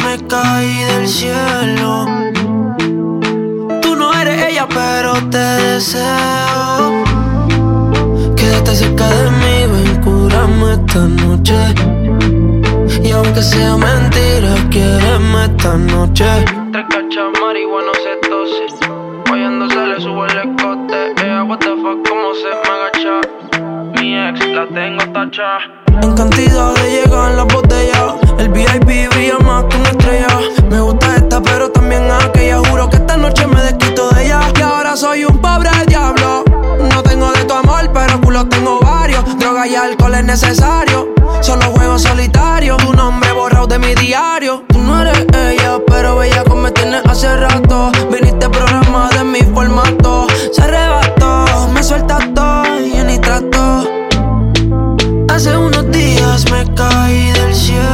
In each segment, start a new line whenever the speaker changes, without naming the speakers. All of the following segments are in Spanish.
me caí del cielo. Tú no eres ella, pero te deseo. Quédate cerca de mí, ven, curame esta noche. Y aunque sea mentira, quiereme esta noche.
Tres cachas marihuana se tose. Oyendo se le sube el escote. Ella, what the fuck, cómo se me agacha. Mi ex la tengo tacha.
En cantidad de llegan las botellas. El VIP brilla alcohol es necesario. Solo juego solitario. Tu nombre borrado de mi diario. Tú no eres ella, pero bella como me tienes hace rato. Viniste programa de mi formato. Se arrebató, me suelta todo y ni trato. Hace unos días me caí del cielo.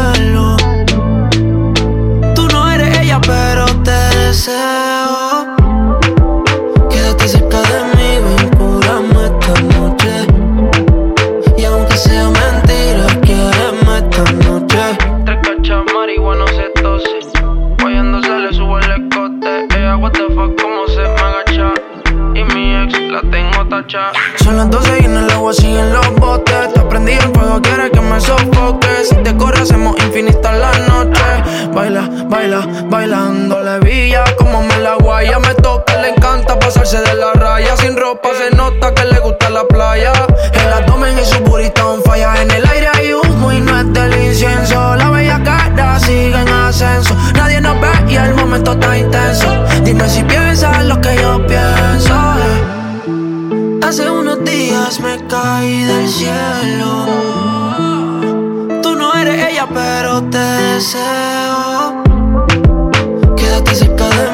Tacha.
Son las 12 y en el agua siguen los botes. Te prendí el fuego, quieres que me sofoque. Si te corre, hacemos infinita la noche. Baila, baila, bailando la villa. Como me la guaya, me toca, le encanta pasarse de la raya. Sin ropa se nota que le gusta la playa. El abdomen y su burrito on falla. En el aire hay humo y no es del incienso. La bella cara sigue en ascenso. Nadie nos ve y el momento está intenso. Dime si piensas lo que yo pienso. Hace unos días me caí del cielo. Tú no eres ella, pero te deseo. Quédate cerca de